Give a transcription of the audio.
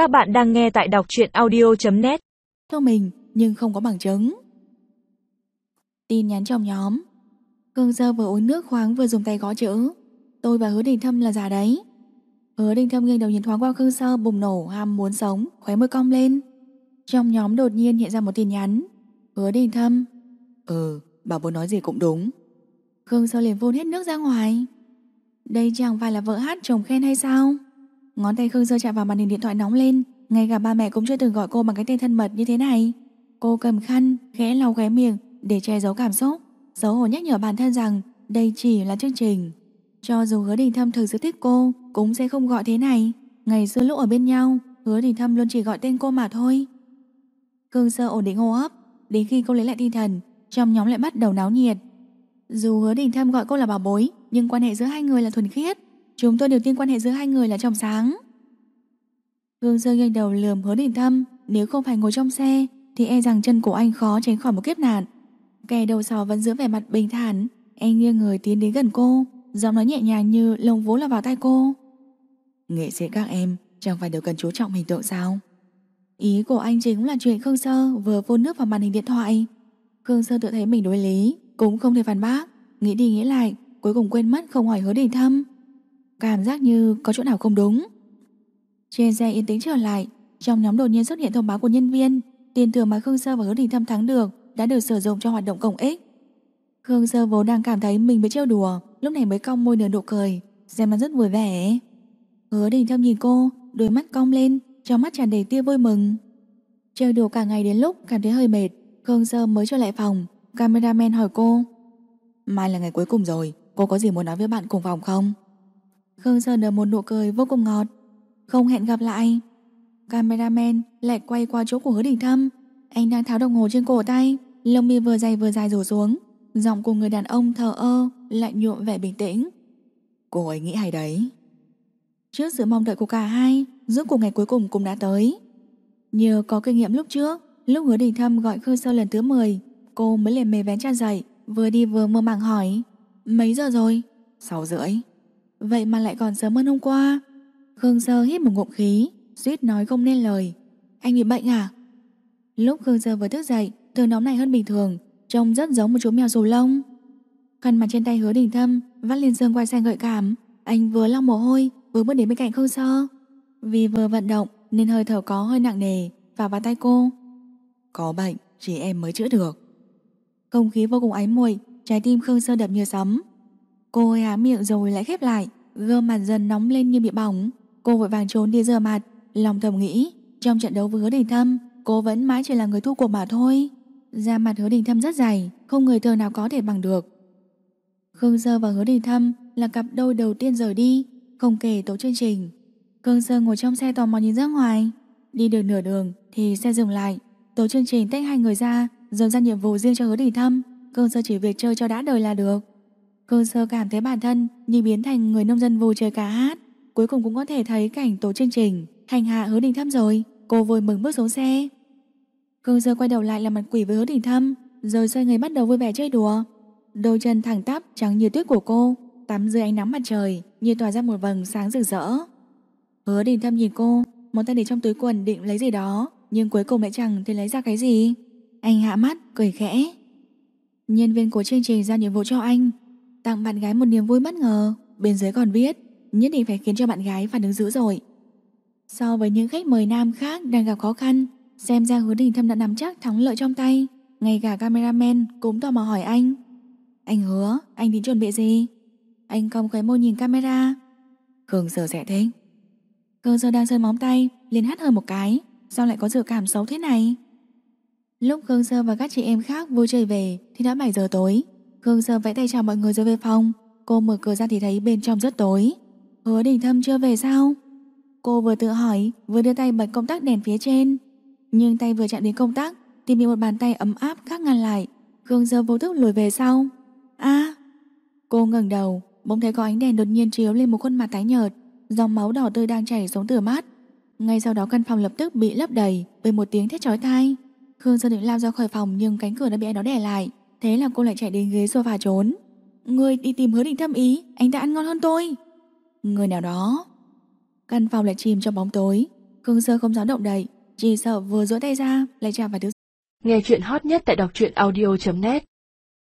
Các bạn đang nghe tại đọc truyện audio.net Theo mình nhưng không có bằng chứng. Tin nhắn trong nhóm. Khương Sơ vừa uống nước khoáng vừa dùng tay gõ chữ. Tôi và Hứa Đình Thâm là giả đấy. Hứa Đình Thâm nghiêng đầu nhìn thoáng qua Khương Sơ bùng nổ ham muốn sống Khóe môi cong lên. Trong nhóm đột nhiên hiện ra một tin nhắn. Hứa Đình Thâm. Ừ, bà muốn nói gì cũng đúng. Khương Sơ liền phun hết nước ra ngoài. Đây chẳng phải là vợ hát chồng khen hay sao Ngón tay Khương Sơ chạm vào màn hình điện thoại nóng lên. Ngay cả ba mẹ cũng chưa từng gọi cô bằng cái tên thân mật như thế này. Cô cầm khăn, Khẽ lau khóe miệng để che giấu cảm xúc, Xấu hổ nhắc nhở bản thân rằng Đây chỉ là chương trình. Cho dù hứa đình thâm thực sự thích cô, Cũng sẽ không gọi thế này. Ngày xưa lúc ở bên nhau, Hứa đình thâm luôn chỉ gọi tên cô mà thôi. Khương Sơ ổn định hô hấp, Đến khi cô lấy lại tinh thần, Trong nhóm lại bắt đầu náo nhiệt. Dù hứa đình thâm gọi cô là bảo bối, Nhưng quan hệ giữa hai người là thuần khiết. Chúng tôi đều tin quan hệ giữa hai người là trong sáng. Hương Sơ nghiêng đầu lườm hứa đình thâm Nếu không phải ngồi trong xe Thì e rằng chân của anh khó tránh khỏi một kiếp nạn. Kẻ đầu sò vẫn giữ vẻ mặt bình thản Anh nghiêng người tiến đến gần cô Giọng nói nhẹ nhàng như lồng vốn là vào tay cô. Nghệ sĩ các em Chẳng phải đều cần chú trọng hình tượng sao? Ý của anh chính là chuyện Khương Sơ Vừa phun nước vào màn hình điện thoại. Khương Sơ tự thấy mình đối lý Cũng không thể phản bác Nghĩ đi nghĩ lại Cuối cùng quên mất không hỏi hứa đình thâm Cảm giác như có chỗ nào không đúng. Trên xe yên tĩnh trở lại, Trong nhóm đột nhiên xuất hiện thông báo của nhân viên. Tiền thưởng mà Khương Sơ và hứa đình thâm thắng được Đã được sử dụng cho hoạt động công ích Khương Sơ vốn đang cảm thấy mình bị trêu đùa, Lúc này mới cong môi nở nụ cười, Xem nó rất vui vẻ. Hứa đình thâm nhìn cô, Đôi mắt cong lên, Trong mắt tràn đầy tia vui mừng. Trêu đùa cả ngày đến lúc cảm thấy hơi mệt, Khương Sơ mới trở lại phòng. Cameraman hỏi cô, Mai là ngày cuối cùng rồi, Cô có gì muốn nói với bạn cùng phòng không? Khương Sơ nở một nụ cười vô cùng ngọt. Không hẹn gặp lại. Cameraman lại quay qua chỗ của hứa đình thâm. Anh đang tháo đồng hồ trên cổ tay. Lông mi vừa dày vừa dài rủ xuống. Giọng của người đàn ông thờ ơ Lại nhuộm vẻ bình tĩnh. Cô ấy nghĩ hay đấy. Trước sự mong đợi của cả hai Giữa cuộc ngày cuối cùng cũng đã tới. Nhờ có kinh nghiệm lúc trước Lúc hứa đình thâm gọi Khương Sơ lần thứ 10 Cô mới liền mề vén chăn dậy Vừa đi vừa mơ màng hỏi Mấy giờ rồi? 6 rưỡi Vậy mà lại còn sớm hơn hôm qua. Khương Sơ hít một ngụm khí suýt nói không nên lời. Anh bị bệnh à? Lúc Khương Sơ vừa thức dậy Thường nóng này hơn bình thường Trông rất giống một chú mèo rù lông. Khăn mặt trên tay hứa đình thâm Vắt lên xương quai xanh gợi cảm. Anh vừa lau mồ hôi vừa bước đến bên cạnh Khương Sơ. Vì vừa vận động Nên hơi thở có hơi nặng nề Và vào tay cô. Có bệnh chỉ em mới chữa được. Không khí vô cùng ái muội Trái tim Khương Sơ đập như sấm Cô há miệng rồi lại khép lại, Gương mặt dần nóng lên như bị bỏng. Cô vội vàng trốn đi rửa mặt. Lòng thầm nghĩ, Trong trận đấu với hứa đình thâm, Cô vẫn mãi chỉ là người thu cuộc mà thôi. Da mặt hứa đình thâm rất dày, Không người thường nào có thể bằng được. Khương Sơ và hứa đình thâm Là cặp đôi đầu tiên rời đi, Không kể tổ chương trình. Khương Sơ ngồi trong xe tò mò nhìn ra ngoài. Đi được nửa đường thì xe dừng lại. Tổ chương trình tách hai người ra, Dồn ra nhiệm vụ riêng cho hứa đình thâm. Khương Sơ chỉ việc chơi cho đã đời là được. Cơ Sơ cảm thấy bản thân Như biến thành người nông dân vô chơi cả hát. Cuối cùng cũng có thể thấy cảnh tổ chương trình. Hành hạ hứa đình thâm rồi. Cô vui mừng bước xuống xe. Cơ Sơ quay đầu lại là mặt quỷ với hứa đình thâm, Rồi xoay người bắt đầu vui vẻ chơi đùa. Đôi chân thẳng tắp, trắng như tuyết của cô, Tắm dưới ánh nắng mặt trời, Như tỏa ra một vầng sáng rực rỡ. Hứa đình thâm nhìn cô, Một tay để trong túi quần định lấy gì đó, Nhưng cuối cùng lại chẳng thể lấy ra cái gì. Anh hạ mắt, cười khẽ. Nhân viên của chương trình ra nhiệm vụ cho anh Tặng bạn gái một niềm vui bất ngờ. Bên dưới còn viết, Nhất định phải khiến cho bạn gái phản ứng dữ dội. So với những khách mời nam khác đang gặp khó khăn, Xem ra hứa đình thâm đã nắm chắc thắng lợi trong tay. Ngay cả cameraman cũng tò mò hỏi anh. Anh hứa, Anh tính chuẩn bị gì? Anh cong khóe môi nhìn camera. Khương Sơ sẽ thích. Cường Sơ đang sơn móng tay, liền hắt hơi một cái. Sao lại có dự cảm xấu thế này? Lúc Khương Sơ và các chị em khác vui chơi về Thì đã 7 giờ tối. Khương Sơ vẫy tay chào mọi người rồi về phòng. Cô mở cửa ra thì thấy bên trong rất tối. Hứa đình thâm chưa về sao? Cô vừa tự hỏi, Vừa đưa tay bật công tắc đèn phía trên. Nhưng tay vừa chạm đến công tắc Thì bị một bàn tay ấm áp khác ngăn lại. Khương Sơ vô thức lùi về sau. A! Cô ngẩng đầu, Bỗng thấy có ánh đèn đột nhiên chiếu lên một khuôn mặt tái nhợt. Dòng máu đỏ tươi đang chảy xuống từ mắt. Ngay sau đó căn phòng lập tức bị lấp đầy bởi một tiếng thét chói tai. Khương Sơ định lao ra khỏi phòng Nhưng cánh cửa đã bị ai đó đè lại. Thế là cô lại chạy đến ghế sofa trốn. Người đi tìm hứa định thâm ý, Anh ta ăn ngon hơn tôi. Người nào đó. Căn phòng lại chìm trong bóng tối. Khương Sơ không dám động đậy, Chỉ sợ vừa duỗi tay ra, lại chạm vào thứ Nghe chuyện hot nhất tại đọc truyện audio.net